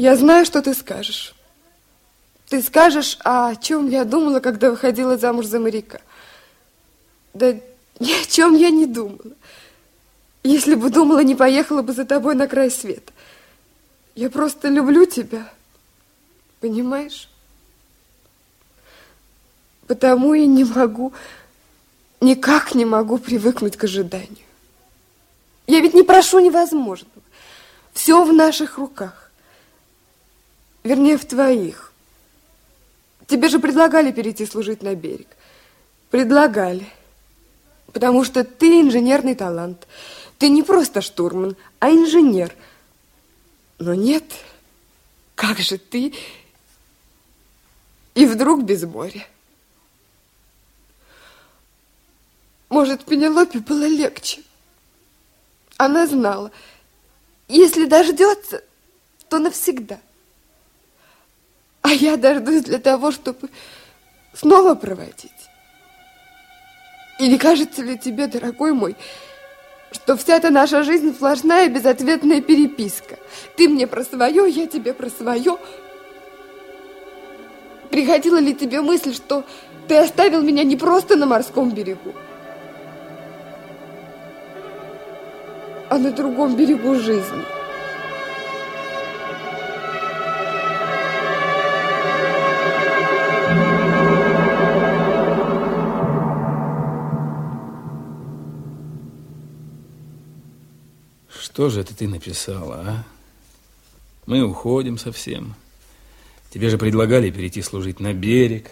Я знаю, что ты скажешь. Ты скажешь, о чем я думала, когда выходила замуж за моряка. Да ни о чем я не думала. Если бы думала, не поехала бы за тобой на край света. Я просто люблю тебя. Понимаешь? Потому и не могу, никак не могу привыкнуть к ожиданию. Я ведь не прошу невозможного. Все в наших руках. Вернее, в твоих. Тебе же предлагали перейти служить на берег. Предлагали. Потому что ты инженерный талант. Ты не просто штурман, а инженер. Но нет, как же ты... И вдруг без моря. Может, Пенелопе было легче. Она знала, если дождется, то навсегда. А я дождусь для того, чтобы снова проводить. И не кажется ли тебе, дорогой мой, что вся эта наша жизнь сплошная безответная переписка? Ты мне про свое, я тебе про свое. Приходила ли тебе мысль, что ты оставил меня не просто на морском берегу, а на другом берегу жизни? Что же это ты написала, а? Мы уходим совсем. Тебе же предлагали перейти служить на берег.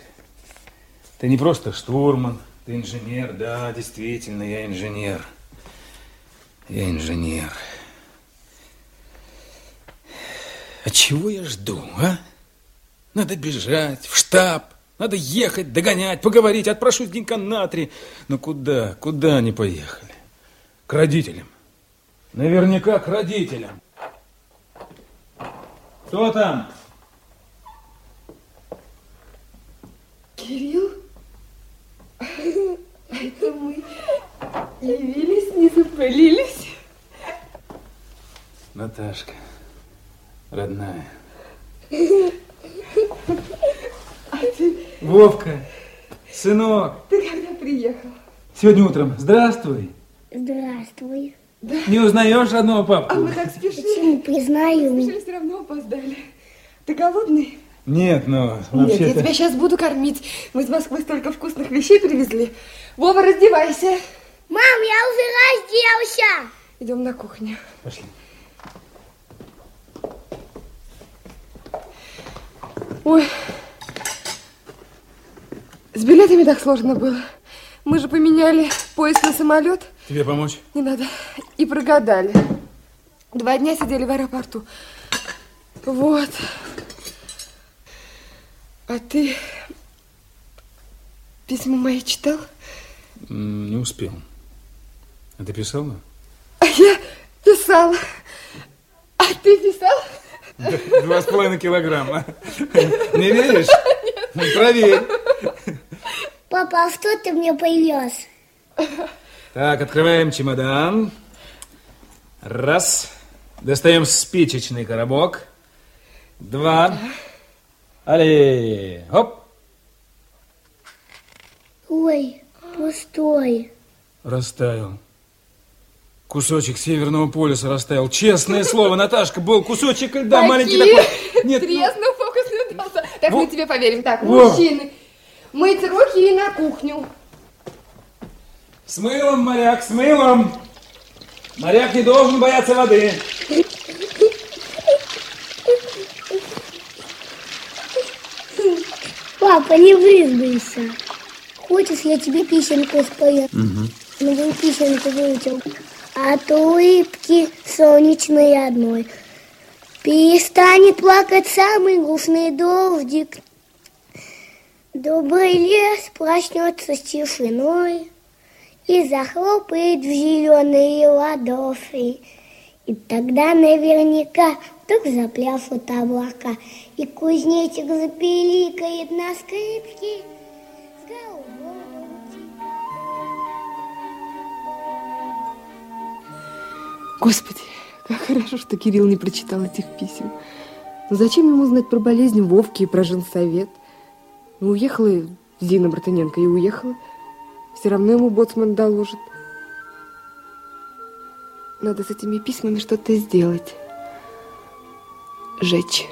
Ты не просто штурман, ты инженер. Да, действительно, я инженер. Я инженер. А чего я жду, а? Надо бежать в штаб, надо ехать, догонять, поговорить, отпрошусь денька на три. Но куда, куда они поехали? К родителям. Наверняка к родителям. Кто там? Кирилл? Это мы явились, не запылились. Наташка, родная. А ты, Вовка, сынок, ты когда приехал? сегодня утром здравствуй. Здравствуй. Не узнаешь родного папку? А мы так спешили. Почему признаю? Спешили, все равно опоздали. Ты голодный? Нет, но Нет, я тебя сейчас буду кормить. Мы из Москвы столько вкусных вещей привезли. Вова, раздевайся. Мам, я уже разделся. Идем на кухню. Пошли. Ой, с билетами так сложно было. Мы же поменяли поезд на самолет. Тебе помочь? Не надо. И прогадали. Два дня сидели в аэропорту. Вот. А ты письма мои читал? Не успел. А ты писала? А я писала. А ты писал? Два с половиной килограмма. Не веришь? Ну, Проверь. Папа, а что ты мне привез? Так, открываем чемодан. Раз. Достаем спичечный коробок. Два. Али. Хоп. Ой, пустой. Растаял. Кусочек Северного полюса растаял. Честное слово, Наташка, был кусочек льда, маленький такой. Нет, ну, Треснул фокус не удался. Так Во. мы тебе поверим. Так, Во. мужчины, мыть руки и на кухню. С мылом, моряк, с мылом. Моряк не должен бояться воды. Папа, не выругайся. Хочешь, я тебе песенку спою? Ну, вы песенку выучил. От улыбки солнечной одной Перестанет плакать самый грустный дождик. Добрый лес проснется с тишиной И захлопает в зеленые ладоши. И тогда наверняка вдруг запляшут облака, И кузнечик запеликает на скрипке Господи, как хорошо, что Кирилл не прочитал этих писем. Ну зачем ему знать про болезнь Вовки и про женсовет? Ну, уехала Зина Братаненко и уехала. Все равно ему боцман доложит. Надо с этими письмами что-то сделать. Жечь.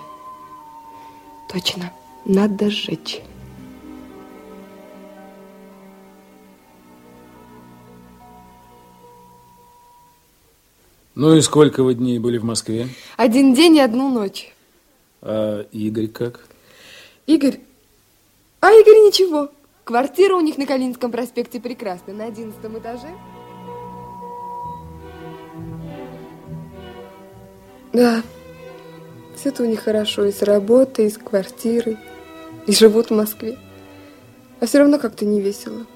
Точно, надо сжечь. Ну и сколько вы дней были в Москве? Один день и одну ночь. А Игорь как? Игорь? А Игорь ничего. Квартира у них на Калининском проспекте прекрасная, на одиннадцатом этаже. Да, все-то у них хорошо и с работы, и с квартиры, и живут в Москве. А все равно как-то не весело.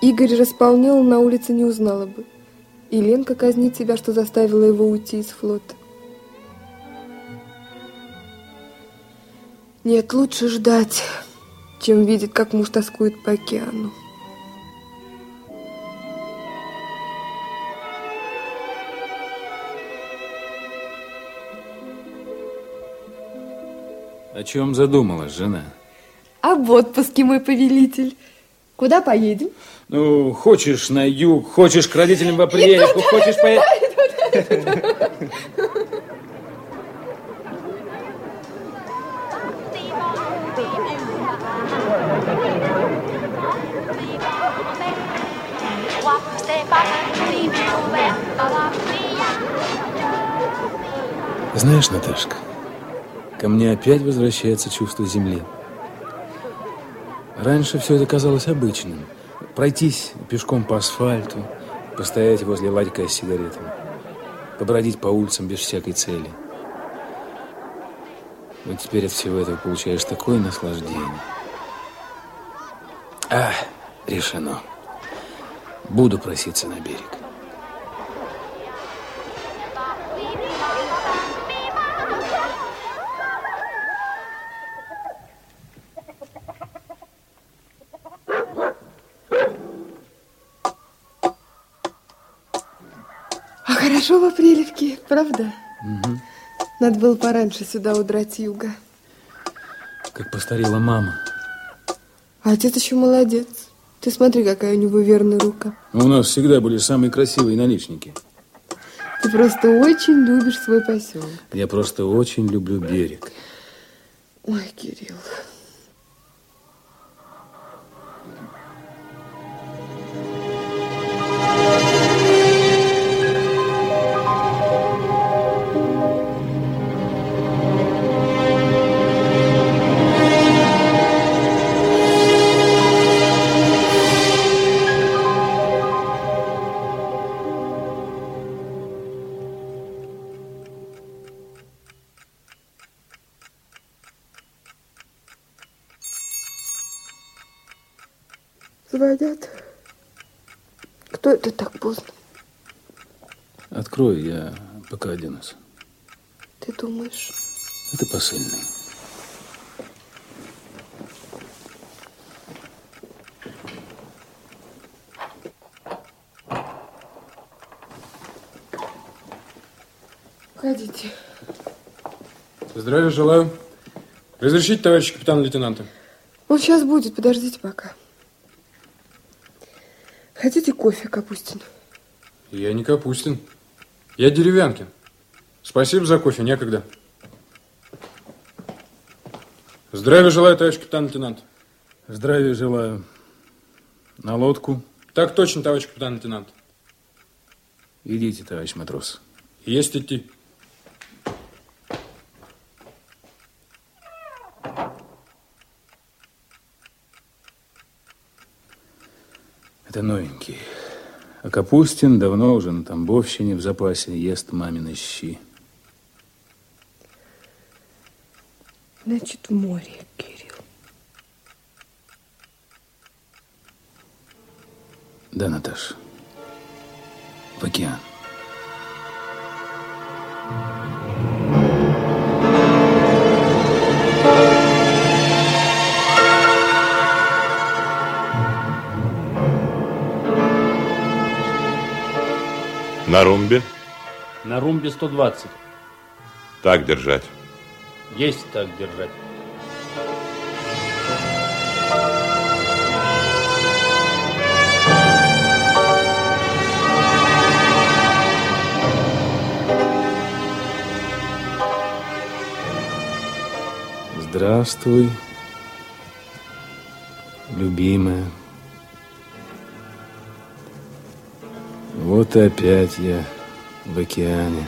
Игорь располнел, на улице не узнала бы. И Ленка казнит себя, что заставила его уйти из флота. Нет, лучше ждать, чем видеть, как муж тоскует по океану. О чем задумалась жена? Об отпуске, мой повелитель. Куда поедем? Ну, хочешь на юг, хочешь к родителям в апреле, хочешь поехать... Знаешь, Наташка, ко мне опять возвращается чувство земли. Раньше все это казалось обычным. Пройтись пешком по асфальту, постоять возле ларька с сигаретами, побродить по улицам без всякой цели. Но теперь от всего этого получаешь такое наслаждение. А, решено. Буду проситься на берег. А хорошо в апрелевке, правда? Угу. Надо было пораньше сюда удрать юга. Как постарела мама. А отец еще молодец. Ты смотри, какая у него верная рука. У нас всегда были самые красивые наличники. Ты просто очень любишь свой поселок. Я просто очень люблю берег. Ой, Кирилл. Звонят. Кто это так поздно? Открой, я пока оденусь. Ты думаешь? Это посыльный. Ходите. Здравия желаю. Разрешите, товарищ капитан лейтенанта? Он сейчас будет, подождите пока. Хотите кофе, Капустин? Я не Капустин. Я Деревянкин. Спасибо за кофе, некогда. Здравия желаю, товарищ капитан-лейтенант. Здравия желаю. На лодку? Так точно, товарищ капитан-лейтенант. Идите, товарищ матрос. Есть идти. Это новенький. А Капустин давно уже на Тамбовщине в запасе ест мамины щи. Значит, в море, Кирилл. Да, Наташ. В океан. На румбе? На румбе 120. Так держать. Есть так держать. Здравствуй, любимая. Вот опять я в океане.